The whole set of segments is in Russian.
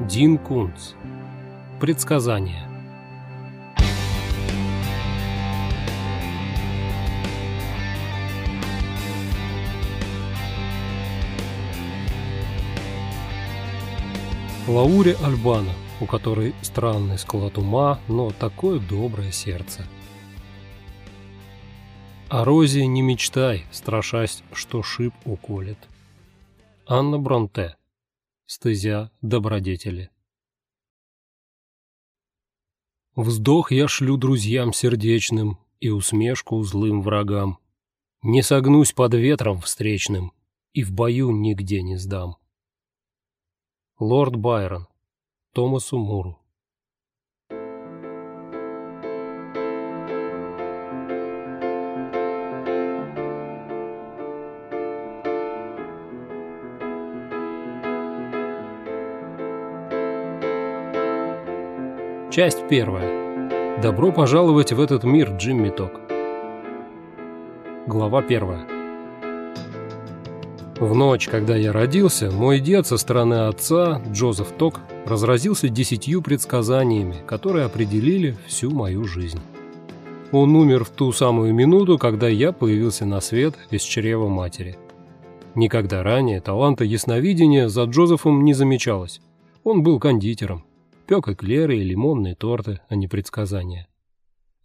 Дин Кунц. Предсказание. Лауре Альбана, у которой странный склад ума, но такое доброе сердце. О розе не мечтай, страшась, что шип уколет. Анна Бронте. Стезя добродетели. Вздох я шлю друзьям сердечным и усмешку злым врагам. Не согнусь под ветром встречным и в бою нигде не сдам. Лорд Байрон. Томасу Муру. Часть первая. Добро пожаловать в этот мир, Джимми Ток. Глава первая. В ночь, когда я родился, мой дед со стороны отца, Джозеф Ток, разразился десятью предсказаниями, которые определили всю мою жизнь. Он умер в ту самую минуту, когда я появился на свет из чрева матери. Никогда ранее таланта ясновидения за Джозефом не замечалось. Он был кондитером, пек эклеры и лимонные торты, а не предсказания.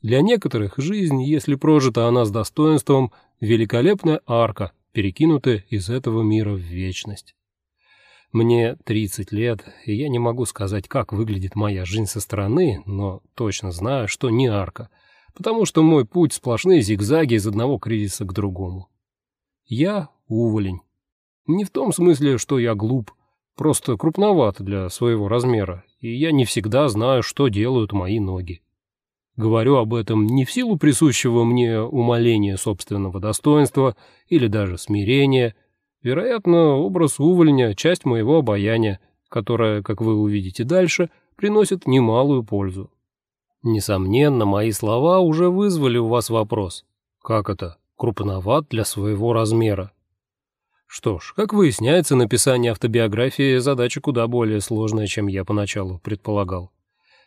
Для некоторых жизнь, если прожита она с достоинством, великолепная арка, перекинутая из этого мира в вечность. Мне 30 лет, и я не могу сказать, как выглядит моя жизнь со стороны, но точно знаю, что не арка, потому что мой путь сплошные зигзаги из одного кризиса к другому. Я уволень. Не в том смысле, что я глуп, просто крупноват для своего размера, и я не всегда знаю, что делают мои ноги. Говорю об этом не в силу присущего мне умоления собственного достоинства или даже смирения. Вероятно, образ увольня – часть моего обаяния, которая, как вы увидите дальше, приносит немалую пользу. Несомненно, мои слова уже вызвали у вас вопрос. Как это? Крупноват для своего размера. Что ж, как выясняется, написание автобиографии – задача куда более сложная, чем я поначалу предполагал.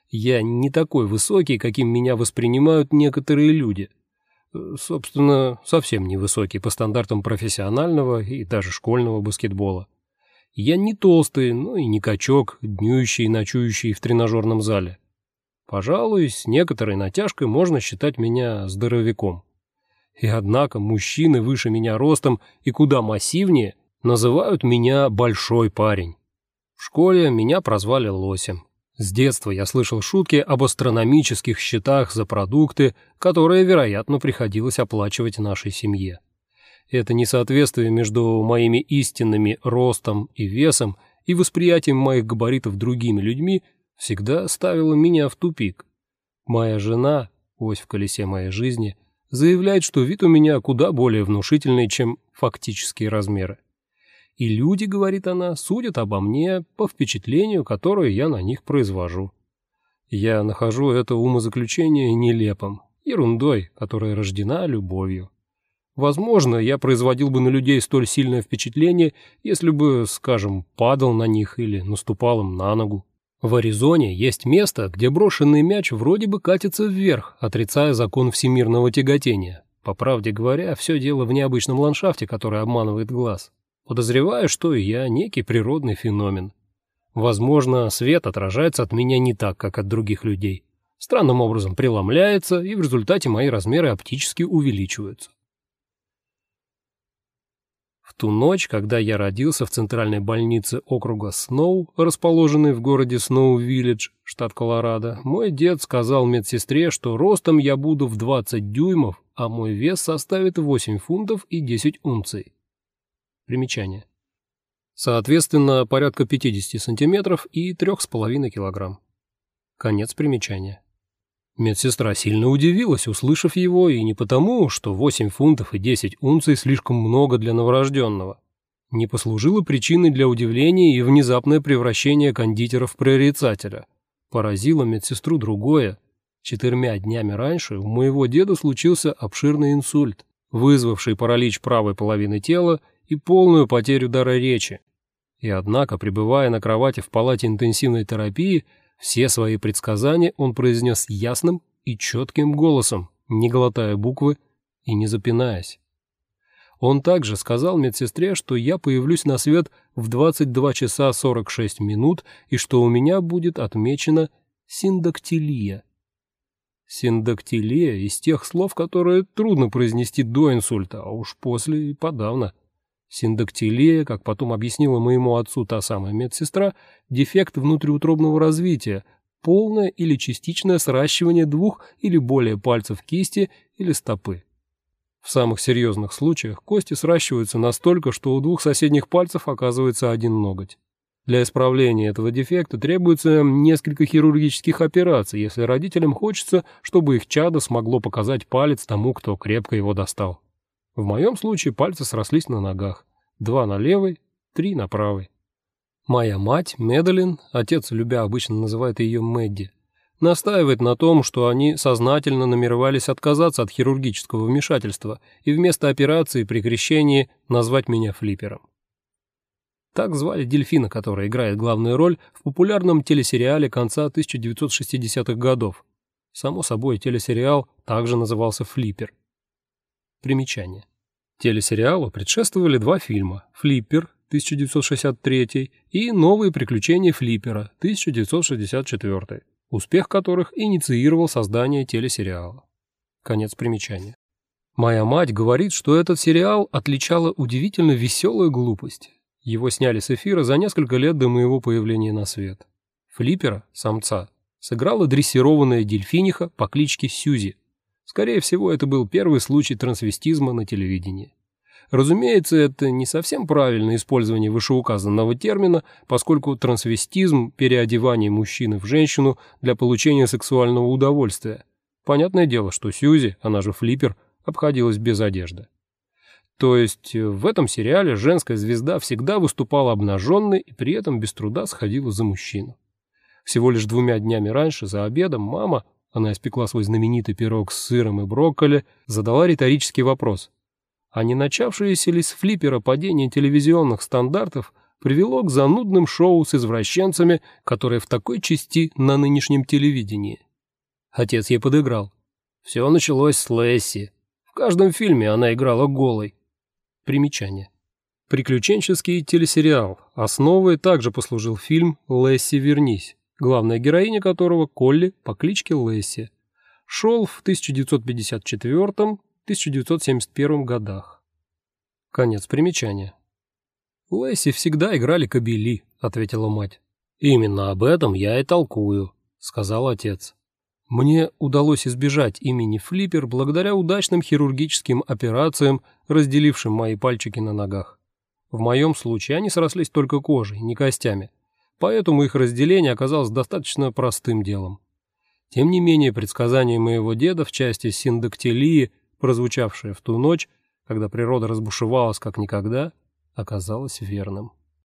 Я не такой высокий, каким меня воспринимают некоторые люди. Собственно, совсем не высокий по стандартам профессионального и даже школьного баскетбола. Я не толстый, но и не качок, днюющий и ночующий в тренажерном зале. Пожалуй, с некоторой натяжкой можно считать меня здоровяком. И однако мужчины выше меня ростом и куда массивнее называют меня «большой парень». В школе меня прозвали лосем. С детства я слышал шутки об астрономических счетах за продукты, которые, вероятно, приходилось оплачивать нашей семье. Это несоответствие между моими истинными ростом и весом и восприятием моих габаритов другими людьми всегда ставило меня в тупик. Моя жена, ось в колесе моей жизни – заявляет, что вид у меня куда более внушительный, чем фактические размеры. И люди, говорит она, судят обо мне по впечатлению, которое я на них произвожу. Я нахожу это умозаключение нелепым, ерундой, которая рождена любовью. Возможно, я производил бы на людей столь сильное впечатление, если бы, скажем, падал на них или наступал им на ногу. В Аризоне есть место, где брошенный мяч вроде бы катится вверх, отрицая закон всемирного тяготения. По правде говоря, все дело в необычном ландшафте, который обманывает глаз. Подозреваю, что и я некий природный феномен. Возможно, свет отражается от меня не так, как от других людей. Странным образом преломляется, и в результате мои размеры оптически увеличиваются ту ночь, когда я родился в центральной больнице округа Сноу, расположенной в городе Сноу-Виллидж, штат Колорадо, мой дед сказал медсестре, что ростом я буду в 20 дюймов, а мой вес составит 8 фунтов и 10 унций. Примечание. Соответственно, порядка 50 сантиметров и 3,5 килограмм. Конец примечания. Медсестра сильно удивилась, услышав его, и не потому, что 8 фунтов и 10 унций слишком много для новорожденного. Не послужило причиной для удивления и внезапное превращение кондитера в прорицателя. Поразило медсестру другое. Четырьмя днями раньше у моего деда случился обширный инсульт, вызвавший паралич правой половины тела и полную потерю дара речи. И однако, пребывая на кровати в палате интенсивной терапии, все свои предсказания он произнес ясным и четким голосом, не глотая буквы и не запинаясь. Он также сказал медсестре, что я появлюсь на свет в 22 часа 46 минут и что у меня будет отмечена синдактилия. Синдактилия из тех слов, которые трудно произнести до инсульта, а уж после и подавно. Синдактилия, как потом объяснила моему отцу та самая медсестра, дефект внутриутробного развития, полное или частичное сращивание двух или более пальцев кисти или стопы. В самых серьезных случаях кости сращиваются настолько, что у двух соседних пальцев оказывается один ноготь. Для исправления этого дефекта требуется несколько хирургических операций, если родителям хочется, чтобы их чадо смогло показать палец тому, кто крепко его достал. В моем случае пальцы срослись на ногах. Два на левой, три на правой. Моя мать, Медалин, отец, любя, обычно называет ее Мэдди, настаивает на том, что они сознательно намеревались отказаться от хирургического вмешательства и вместо операции при крещении назвать меня флиппером. Так звали дельфина, который играет главную роль в популярном телесериале конца 1960-х годов. Само собой, телесериал также назывался «Флиппер». Примечание. Телесериалу предшествовали два фильма «Флиппер» 1963 и «Новые приключения Флиппера» 1964 успех которых инициировал создание телесериала. Конец примечания. Моя мать говорит, что этот сериал отличала удивительно веселая глупость. Его сняли с эфира за несколько лет до моего появления на свет. Флиппера, самца, сыграла дрессированная дельфиниха по кличке Сьюзи. Скорее всего, это был первый случай трансвестизма на телевидении. Разумеется, это не совсем правильное использование вышеуказанного термина, поскольку трансвестизм – переодевание мужчины в женщину для получения сексуального удовольствия. Понятное дело, что Сьюзи, она же Флиппер, обходилась без одежды. То есть в этом сериале женская звезда всегда выступала обнаженной и при этом без труда сходила за мужчину. Всего лишь двумя днями раньше, за обедом, мама, она испекла свой знаменитый пирог с сыром и брокколи, задала риторический вопрос – а не начавшееся ли с флиппера падение телевизионных стандартов привело к занудным шоу с извращенцами, которые в такой части на нынешнем телевидении. Отец ей подыграл. Все началось с Лесси. В каждом фильме она играла голой. Примечание. Приключенческий телесериал. Основой также послужил фильм «Лесси, вернись», главная героиня которого Колли по кличке Лесси. Шел в 1954 1971 годах. Конец примечания. «Лесси всегда играли кобели», — ответила мать. «Именно об этом я и толкую», — сказал отец. Мне удалось избежать имени Флиппер благодаря удачным хирургическим операциям, разделившим мои пальчики на ногах. В моем случае они срослись только кожей, не костями, поэтому их разделение оказалось достаточно простым делом. Тем не менее, предсказание моего деда в части синдактилии прозвучавшее в ту ночь, когда природа разбушевалась как никогда, оказалось верным.